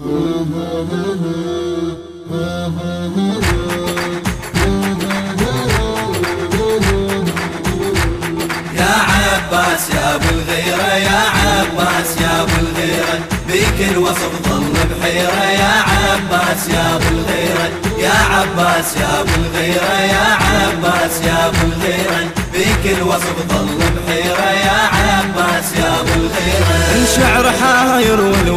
يا عباس يا أبو الغيرة يا عباس يا أبو الغيرة بيك الوصف ظل بحيرة. يا عباس يا أبو الغيرة يا عباس يا أبو الغيرة يا عباس يا أبو الغيرة بيك الوصف ظل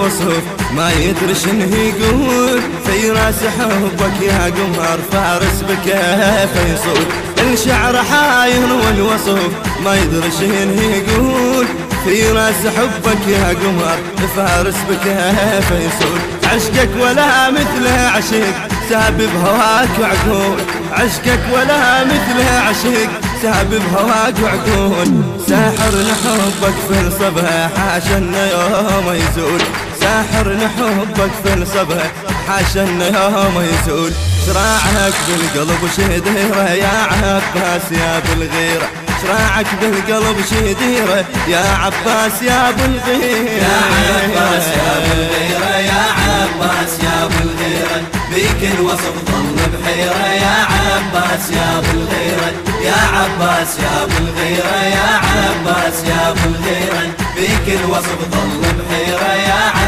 حاير والوصف ما يدري شنو يقول. في راس حبك يا قمر فارس بكيف يصول الشعر حاير والوصف. ما يدري شنو يقول. في راس حبك يا قمر فارس بكيف يصول عشقك ولا مثله عشق. سابب هواك وعقول عشقك ولا مثله عشق. سابب هواك وعقول ساحر لحبك في الصبح حاشا يوم يزول. ساحر لحبك في الصبح حاشا يوم يزول. شراعك بالقلب شديره يا عباس يا بالغيرة. شراعك بالقلب شديره يا عباس يا بالغيرة. يا عباس يا بالغيرة يا عباس يا بالغيرة. بيك الوصف ظل بحيرة يا عباس يا بالغيرة. يا عباس يا بالغيرة يا عباس يا بالغيرة. بيك الوصف ظل بحيرة يا عباس بالغيرة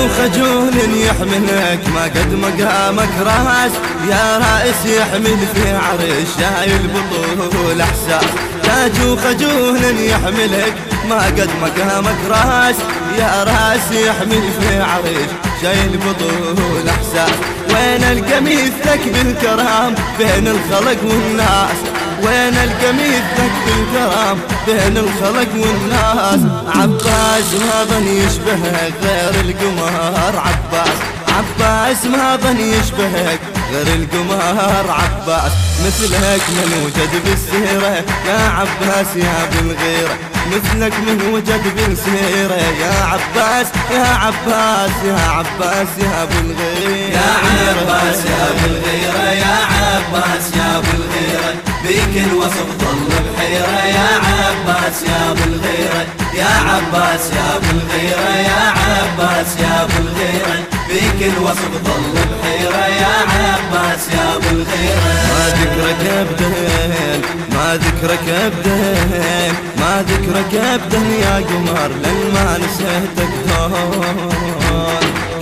تاج خجول يحملك ما قد مقامك راس. يا رائس يحمل في عرش شايل بطول أحساس. تاج خجول يحملك ما قد مقامك راس. يا رأس يحمل في عرش شايل بطول أحساس. وين القميص لك بالكرام بين الخلق والناس. وين القميص لك بالكرام؟ بين الخلق والناس. عباس ما يشبهك غير القمر عباس عباس ما يشبهك غير القمر عباس مثلك من وجد بالسيرة. يا عباس يا بالغيرة مثلك من وجد بالسيرة. يا عباس يا عباس يا عباس يا بالغيرة يا عباس يا بالغيرة يا عباس يا بيك الوصف ظل بحيرة يا عباس يا بالغيرة يا عباس يا بالغيرة يا عباس يا بالغيرة بيك الوصف ظل بحيرة يا عباس يا بالغيرة ما ذكرك ابدا ما ذكرك ابدا ما ذكرك ابدا يا قمر لن ما نسيتك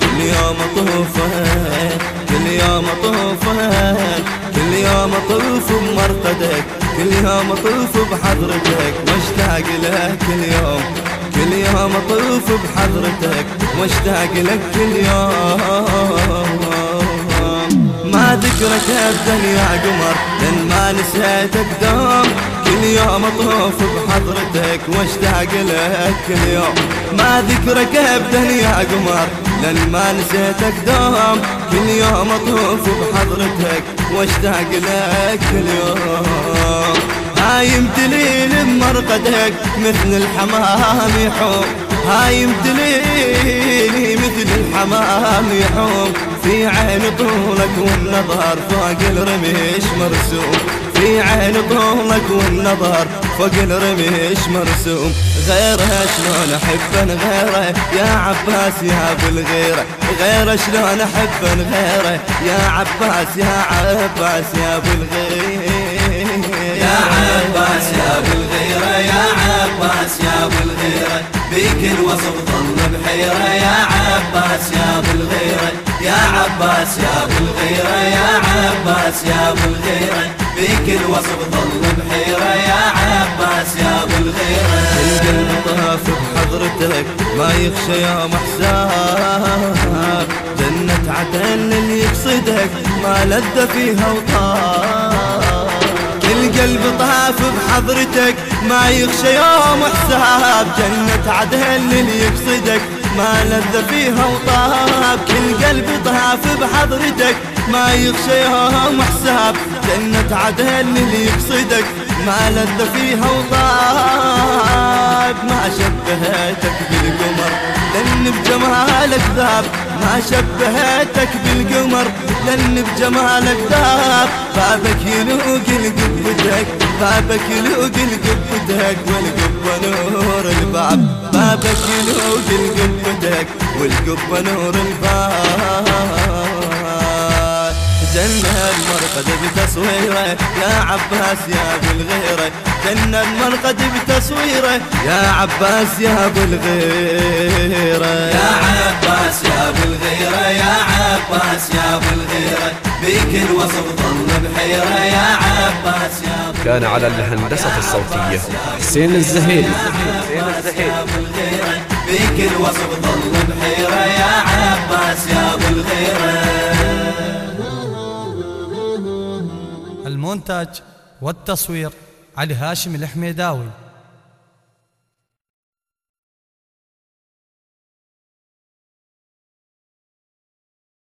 كل يوم أطوفك كل يوم أطوفك كل يوم أطوف بمرقدك كل يوم أطوف بحضرتك واشتاق لك كل يوم. كل يوم أطوف بحضرتك واشتاق لك كل يوم. ما ذكرك ابدا يا قمر لأن ما نسيتك دوم. كل يوم أطوف بحضرتك واشتاق لك كل يوم. ما ذكرك ابدا يا قمر لأن ما نسيتك دوم كل يوم أطوف بحضرتك وأشتاق لك كل يوم. هايم دليل بمرقدك مثل الحمام يحوم. هايم دليلي مثل الحمام يحوم. في عين طولك والنظر فوق الرميش مرسوم. في عين طولك والنظر فوق الرميش مرسوم. غيره شلون أحب غيره؟ يا عباس يا بالغيره غيرة شلون أحب غيره؟ يا عباس يا عباس يا بالغيره يا عباس يا بالغيرة يا عباس يا بالغيرة بيك الوصف ظل بحيرة. يا عباس يا بالغيرة يا عباس يا بالغيرة يا عباس يا بالغيرة بيك الوصف ظل بحيرة يا عباس يا بالغيرة القلب طاف بحضرتك ما يخشى يوم احزاب جنة عدن اللي يقصدك ما لذ فيها وطاب كل قلب طاف بحضرتك ما يخشى يوم حساب جنة عدن اللي يقصدك ما لذ فيها وطاب بحضرتك ما يخشى يوم حساب جنة عدن اللي يقصدك. ما لذ فيها وطاب ما شبهتك بالقمر لأن بجمالك ذاب ما شبهتك بالقمر لأن بجمالك ذاب بابك يلوق لقبتك بابك يلوق لقبتك والقبة نور الباب. بابك يلوق القبتك والقبة نور الباب. جنة المرقد بتصويره يا عباس يا ابو الغيره. جنة المرقد بتصويره يا عباس يا ابو الغيره. يا عباس يا ابو الغيره يا عباس يا ابو الغيره. بيك الوصف ظل بحيره يا عباس يا ابو كان على الهندسة الصوتية حسين الزهيري. يا ابو الغيره بيك الوصف ظل بحيره يا عباس يا ابو الغيره. المونتاج والتصوير علي هاشم الحميداوي.